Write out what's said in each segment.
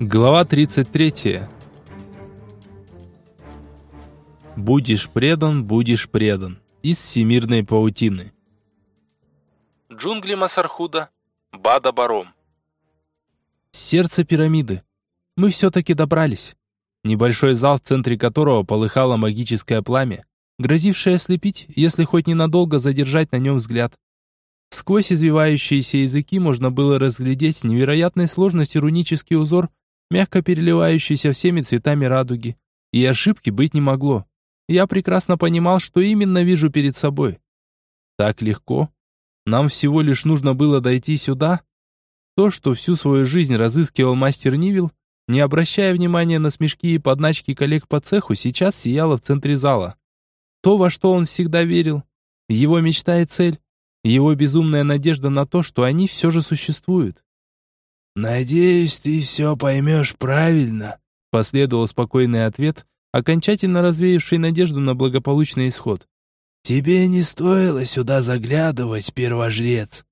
Глава 33. Будешь предан, будешь предан. Из всемирной паутины. Джунгли Масархуда. Бада Баром. Сердце пирамиды. Мы все-таки добрались. Небольшой зал, в центре которого полыхало магическое пламя, грозившее ослепить, если хоть ненадолго задержать на нем взгляд. Сквозь извивающиеся языки можно было разглядеть невероятной сложности рунический узор, мягко переливающийся всеми цветами радуги. И ошибки быть не могло. Я прекрасно понимал, что именно вижу перед собой. Так легко. Нам всего лишь нужно было дойти сюда. То, что всю свою жизнь разыскивал мастер Нивил, не обращая внимания на смешки и подначки коллег по цеху, сейчас сияло в центре зала. То, во что он всегда верил, его мечта и цель, его безумная надежда на то, что они все же существуют. «Надеюсь, ты все поймешь правильно», — последовал спокойный ответ, окончательно развеявший надежду на благополучный исход. «Тебе не стоило сюда заглядывать, первожрец».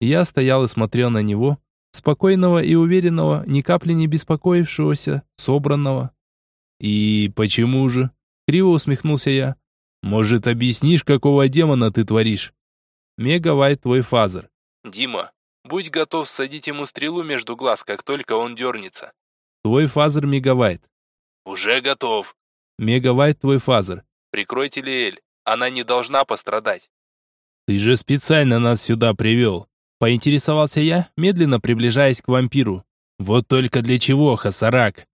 Я стоял и смотрел на него, спокойного и уверенного, ни капли не беспокоившегося, собранного. «И почему же?» — криво усмехнулся я. «Может, объяснишь, какого демона ты творишь?» «Мегавайт твой фазер». Дима, Будь готов садить ему стрелу между глаз, как только он дернется. Твой фазер мегавайт. Уже готов. Мегавайт твой фазер. Прикройте Лиэль. Она не должна пострадать. Ты же специально нас сюда привел. Поинтересовался я, медленно приближаясь к вампиру. Вот только для чего, Хасарак?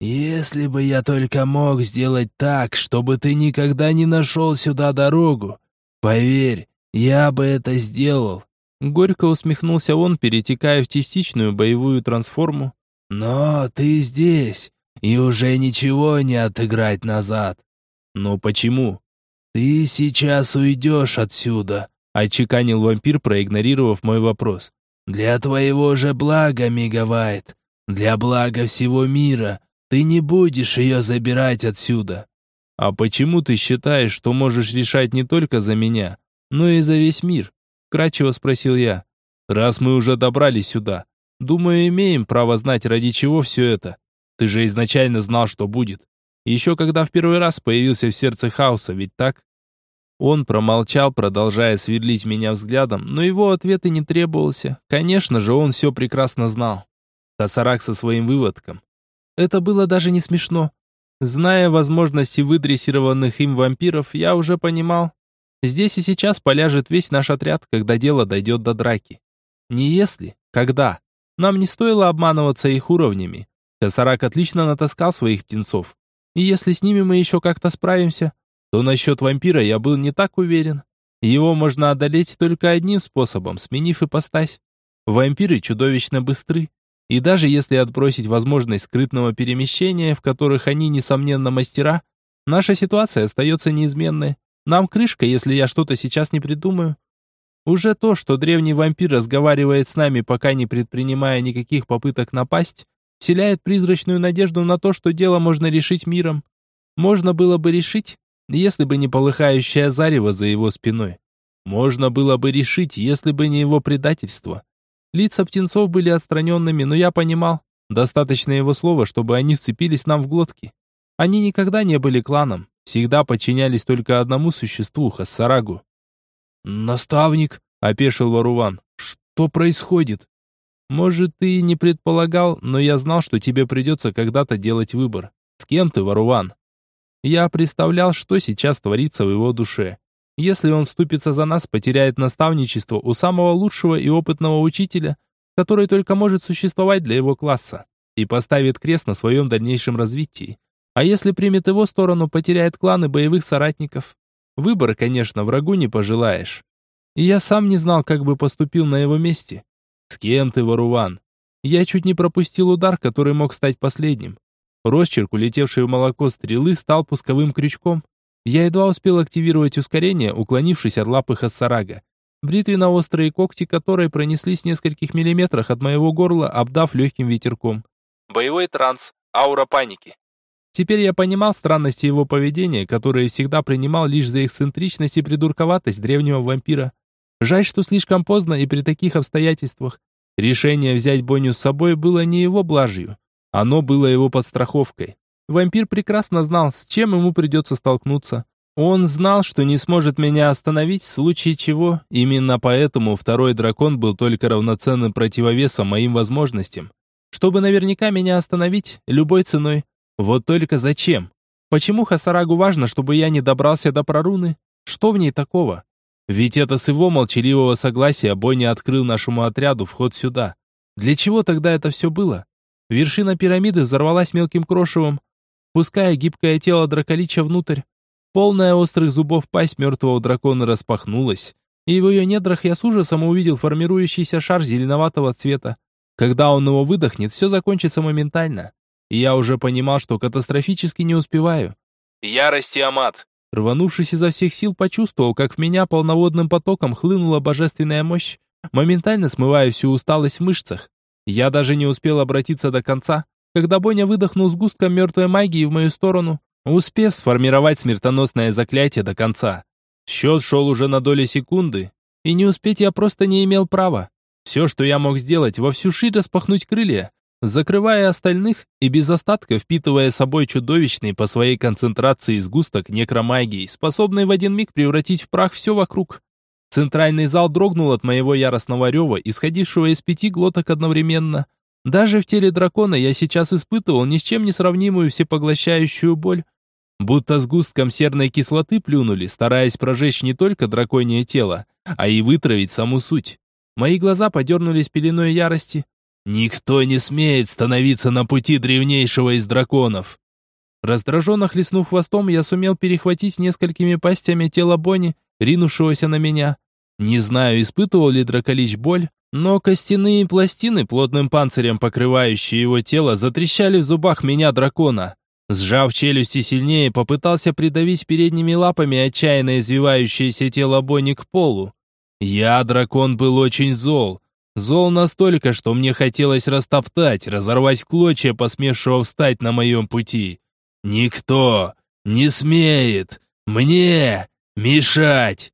Если бы я только мог сделать так, чтобы ты никогда не нашел сюда дорогу, поверь, я бы это сделал. Горько усмехнулся он, перетекая в частичную боевую трансформу. «Но ты здесь, и уже ничего не отыграть назад». «Но почему?» «Ты сейчас уйдешь отсюда», — отчеканил вампир, проигнорировав мой вопрос. «Для твоего же блага, Мегавайт, для блага всего мира, ты не будешь ее забирать отсюда». «А почему ты считаешь, что можешь решать не только за меня, но и за весь мир?» Вкрадчиво спросил я. «Раз мы уже добрались сюда, думаю, имеем право знать, ради чего все это. Ты же изначально знал, что будет. Еще когда в первый раз появился в сердце хаоса, ведь так?» Он промолчал, продолжая сверлить меня взглядом, но его ответ и не требовался. Конечно же, он все прекрасно знал. Тасарак со своим выводком. Это было даже не смешно. Зная возможности выдрессированных им вампиров, я уже понимал, Здесь и сейчас поляжет весь наш отряд, когда дело дойдет до драки. Не если, когда. Нам не стоило обманываться их уровнями. Косарак отлично натаскал своих птенцов. И если с ними мы еще как-то справимся, то насчет вампира я был не так уверен. Его можно одолеть только одним способом, сменив ипостась. Вампиры чудовищно быстры. И даже если отбросить возможность скрытного перемещения, в которых они, несомненно, мастера, наша ситуация остается неизменной. Нам крышка, если я что-то сейчас не придумаю. Уже то, что древний вампир разговаривает с нами, пока не предпринимая никаких попыток напасть, вселяет призрачную надежду на то, что дело можно решить миром. Можно было бы решить, если бы не полыхающее зарево за его спиной. Можно было бы решить, если бы не его предательство. Лица птенцов были отстраненными, но я понимал, достаточно его слова, чтобы они вцепились нам в глотки. Они никогда не были кланом, всегда подчинялись только одному существу, Хассарагу. «Наставник», — опешил Варуван, — «что происходит?» «Может, ты и не предполагал, но я знал, что тебе придется когда-то делать выбор. С кем ты, Варуван?» Я представлял, что сейчас творится в его душе. Если он вступится за нас, потеряет наставничество у самого лучшего и опытного учителя, который только может существовать для его класса, и поставит крест на своем дальнейшем развитии. А если примет его сторону, потеряет клан и боевых соратников. Выбор, конечно, врагу не пожелаешь. И я сам не знал, как бы поступил на его месте. С кем ты, Варуван? Я чуть не пропустил удар, который мог стать последним. Росчерк, улетевший в молоко стрелы, стал пусковым крючком. Я едва успел активировать ускорение, уклонившись от лапы Хассарага. Бритвенно-острые когти которой пронеслись в нескольких миллиметрах от моего горла, обдав легким ветерком. Боевой транс. Аура паники. Теперь я понимал странности его поведения, которое всегда принимал лишь за эксцентричность и придурковатость древнего вампира. Жаль, что слишком поздно и при таких обстоятельствах. Решение взять Боню с собой было не его блажью, Оно было его подстраховкой. Вампир прекрасно знал, с чем ему придется столкнуться. Он знал, что не сможет меня остановить, в случае чего. Именно поэтому второй дракон был только равноценным противовесом моим возможностям. Чтобы наверняка меня остановить, любой ценой. Вот только зачем? Почему Хасарагу важно, чтобы я не добрался до проруны? Что в ней такого? Ведь это с его молчаливого согласия бой не открыл нашему отряду вход сюда. Для чего тогда это все было? Вершина пирамиды взорвалась мелким крошевом, пуская гибкое тело драколича внутрь. Полная острых зубов пасть мертвого дракона распахнулась, и в ее недрах я с ужасом увидел формирующийся шар зеленоватого цвета. Когда он его выдохнет, все закончится моментально. И я уже понимал, что катастрофически не успеваю. Ярость и амат. Рванувшись изо всех сил, почувствовал, как в меня полноводным потоком хлынула божественная мощь, моментально смывая всю усталость в мышцах. Я даже не успел обратиться до конца, когда Боня выдохнул сгустком мертвой магии в мою сторону, успев сформировать смертоносное заклятие до конца. Счет шел уже на доли секунды, и не успеть я просто не имел права. Все, что я мог сделать, во всю ширь распахнуть крылья, закрывая остальных и без остатка впитывая собой чудовищный по своей концентрации сгусток некромагии, способный в один миг превратить в прах все вокруг. Центральный зал дрогнул от моего яростного рева, исходившего из пяти глоток одновременно. Даже в теле дракона я сейчас испытывал ни с чем не сравнимую всепоглощающую боль. Будто сгустком серной кислоты плюнули, стараясь прожечь не только драконье тело, а и вытравить саму суть. Мои глаза подернулись пеленой ярости. «Никто не смеет становиться на пути древнейшего из драконов!» Раздраженно хлестнув хвостом, я сумел перехватить несколькими пастями тело Бонни, ринувшегося на меня. Не знаю, испытывал ли Драколич боль, но костяные пластины, плотным панцирем покрывающие его тело, затрещали в зубах меня дракона. Сжав челюсти сильнее, попытался придавить передними лапами отчаянно извивающееся тело Бонни к полу. Я, дракон, был очень зол. Зол настолько, что мне хотелось растоптать, разорвать клочья посмевшего встать на моем пути. Никто не смеет мне мешать.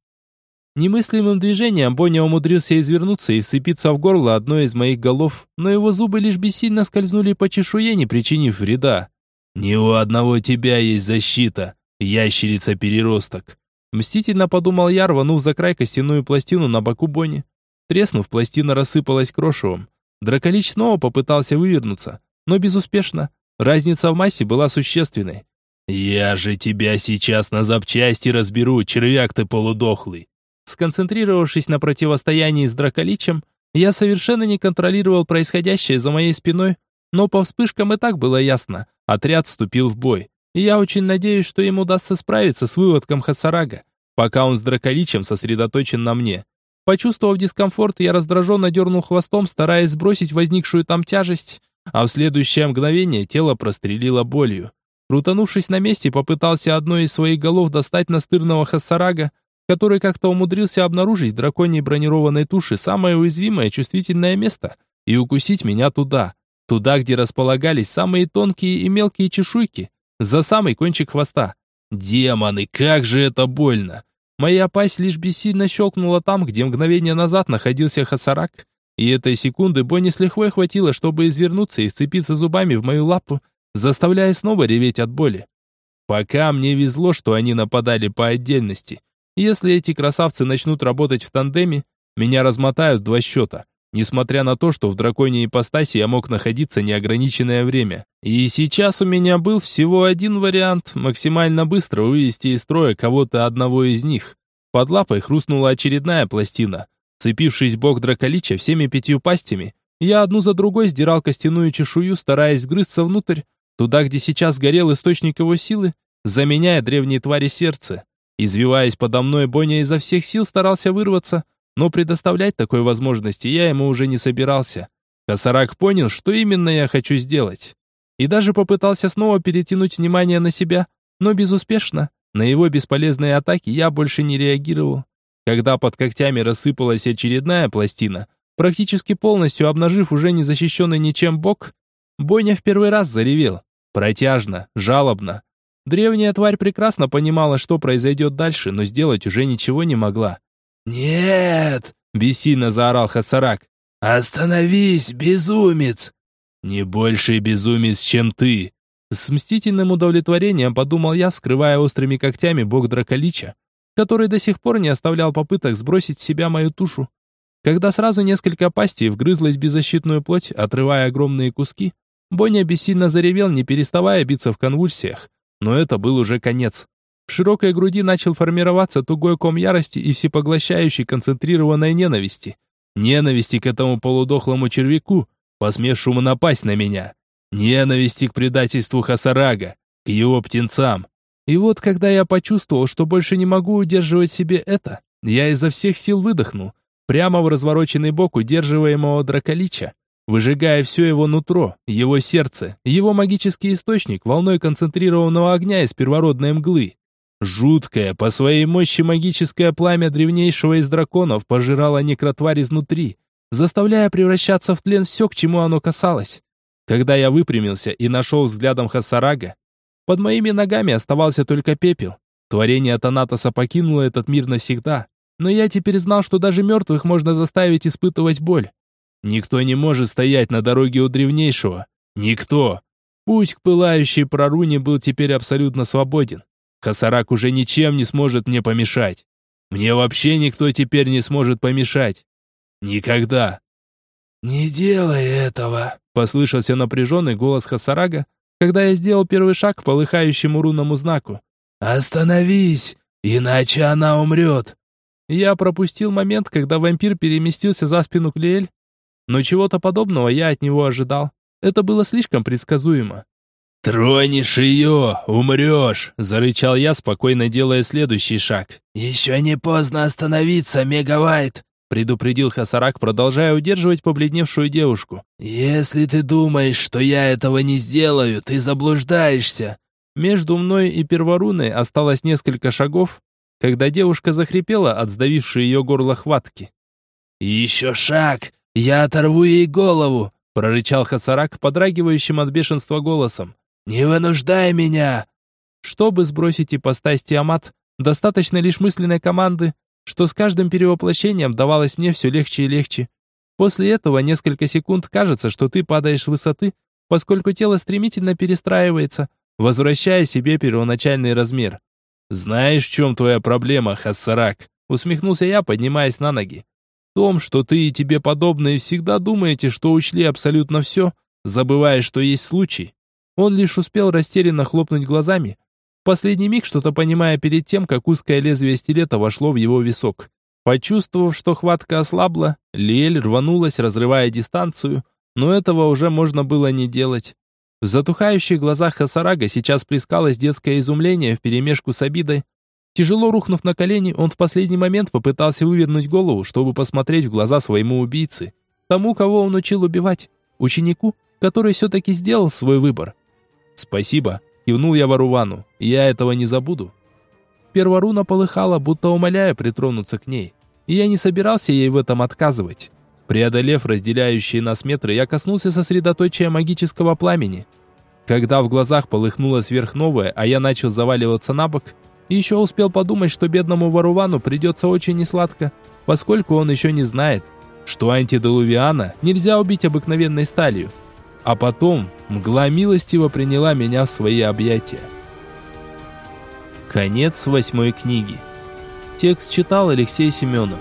Немыслимым движением Боня умудрился извернуться и вцепиться в горло одной из моих голов, но его зубы лишь бессильно скользнули по чешуе, не причинив вреда. «Не у одного тебя есть защита, ящерица-переросток!» Мстительно подумал я, рванув за край костяную пластину на боку Бонни. Треснув, пластина рассыпалась крошевом. Драколич снова попытался вывернуться, но безуспешно. Разница в массе была существенной. «Я же тебя сейчас на запчасти разберу, червяк ты полудохлый!» Сконцентрировавшись на противостоянии с драколичем, я совершенно не контролировал происходящее за моей спиной, но по вспышкам и так было ясно. Отряд вступил в бой. Я очень надеюсь, что им удастся справиться с выводком Хасарага, пока он с драколичем сосредоточен на мне. Почувствовав дискомфорт, я раздраженно дернул хвостом, стараясь сбросить возникшую там тяжесть, а в следующее мгновение тело прострелило болью. Крутанувшись на месте, попытался одной из своих голов достать настырного Хасарага, который как-то умудрился обнаружить в драконьей бронированной туши самое уязвимое чувствительное место и укусить меня туда, туда, где располагались самые тонкие и мелкие чешуйки, за самый кончик хвоста. Демоны, как же это больно! Моя пасть лишь бессильно щелкнула там, где мгновение назад находился Хасарак, и этой секунды Бонни с лихвой хватило, чтобы извернуться и вцепиться зубами в мою лапу, заставляя снова реветь от боли. Пока мне везло, что они нападали по отдельности, если эти красавцы начнут работать в тандеме, меня размотают в два счета, несмотря на то, что в драконьей ипостаси я мог находиться неограниченное время. И сейчас у меня был всего один вариант – максимально быстро вывести из строя кого-то одного из них. Под лапой хрустнула очередная пластина. Цепившись бок драколича всеми пятью пастями, я одну за другой сдирал костяную чешую, стараясь сгрызться внутрь, туда, где сейчас горел источник его силы, заменяя древние твари сердце. Извиваясь подо мной, Боня изо всех сил старался вырваться, но предоставлять такой возможности я ему уже не собирался. Косарак понял, что именно я хочу сделать. И даже попытался снова перетянуть внимание на себя, но безуспешно. На его бесполезные атаки я больше не реагировал. Когда под когтями рассыпалась очередная пластина, практически полностью обнажив уже не защищенный ничем бок, Боня в первый раз заревел. Протяжно, жалобно, Древняя тварь прекрасно понимала, что произойдет дальше, но сделать уже ничего не могла. «Нет!» – бессильно заорал Хасарак. «Остановись, безумец!» Не больший безумец, чем ты. С мстительным удовлетворением подумал я, скрывая острыми когтями бог Драколича, который до сих пор не оставлял попыток сбросить с себя мою тушу. Когда сразу несколько пастей вгрызлась беззащитную плоть, отрывая огромные куски, Боня бессильно заревел, не переставая биться в конвульсиях. Но это был уже конец. В широкой груди начал формироваться тугой ком ярости и всепоглощающей концентрированной ненависти. Ненависти к этому полудохлому червяку, посмевшему напасть на меня. Ненависти к предательству Хасарага, к его птенцам. И вот когда я почувствовал, что больше не могу удерживать себе это, я изо всех сил выдохнул, прямо в развороченный бок удерживаемого драколича, выжигая все его нутро, его сердце, его магический источник волной концентрированного огня из первородной мглы. Жуткое, по своей мощи магическое пламя древнейшего из драконов пожирало некротварь изнутри, заставляя превращаться в тлен все, к чему оно касалось. Когда я выпрямился и нашел взглядом Хасарага, под моими ногами оставался только пепел. Творение Танатоса покинуло этот мир навсегда, но я теперь знал, что даже мертвых можно заставить испытывать боль. Никто не может стоять на дороге у древнейшего. Никто. Путь к пылающей проруне был теперь абсолютно свободен. Хасарак уже ничем не сможет мне помешать. Мне вообще никто теперь не сможет помешать. Никогда. «Не делай этого», — послышался напряженный голос Хасарага, когда я сделал первый шаг к полыхающему рунному знаку. «Остановись, иначе она умрет». Я пропустил момент, когда вампир переместился за спину Клеэль, но чего-то подобного я от него ожидал. Это было слишком предсказуемо. «Тронешь ее, умрешь!» – зарычал я, спокойно делая следующий шаг. «Еще не поздно остановиться, Мегавайт!» предупредил Хасарак, продолжая удерживать побледневшую девушку. «Если ты думаешь, что я этого не сделаю, ты заблуждаешься». Между мной и Перворуной осталось несколько шагов, когда девушка захрипела от сдавившей ее горло хватки. «Еще шаг! Я оторву ей голову!» прорычал Хасарак, подрагивающим от бешенства голосом. «Не вынуждай меня!» Чтобы сбросить ипостась Тиамат, достаточно лишь мысленной команды, что с каждым перевоплощением давалось мне все легче и легче. После этого несколько секунд кажется, что ты падаешь с высоты, поскольку тело стремительно перестраивается, возвращая себе первоначальный размер. «Знаешь, в чем твоя проблема, Хассарак?» усмехнулся я, поднимаясь на ноги. «В том, что ты и тебе подобные всегда думаете, что учли абсолютно все, забывая, что есть случай». Он лишь успел растерянно хлопнуть глазами, последний миг что-то понимая перед тем, как узкое лезвие стилета вошло в его висок. Почувствовав, что хватка ослабла, Лиэль рванулась, разрывая дистанцию, но этого уже можно было не делать. В затухающих глазах Хасарага сейчас плескалось детское изумление вперемешку с обидой. Тяжело рухнув на колени, он в последний момент попытался вывернуть голову, чтобы посмотреть в глаза своему убийце, тому, кого он учил убивать, ученику, который все-таки сделал свой выбор. «Спасибо», Кивнул я Варувану. Я этого не забуду. Перворуна полыхала, будто умоляя притронуться к ней. И я не собирался ей в этом отказывать. Преодолев разделяющие нас метры, я коснулся сосредоточия магического пламени. Когда в глазах полыхнуло сверхновое, а я начал заваливаться на бок, еще успел подумать, что бедному Варувану придется очень несладко, поскольку он еще не знает, что антиделувиана нельзя убить обыкновенной сталью. А потом мгла милостиво приняла меня в свои объятия. Конец восьмой книги. Текст читал Алексей Семенов.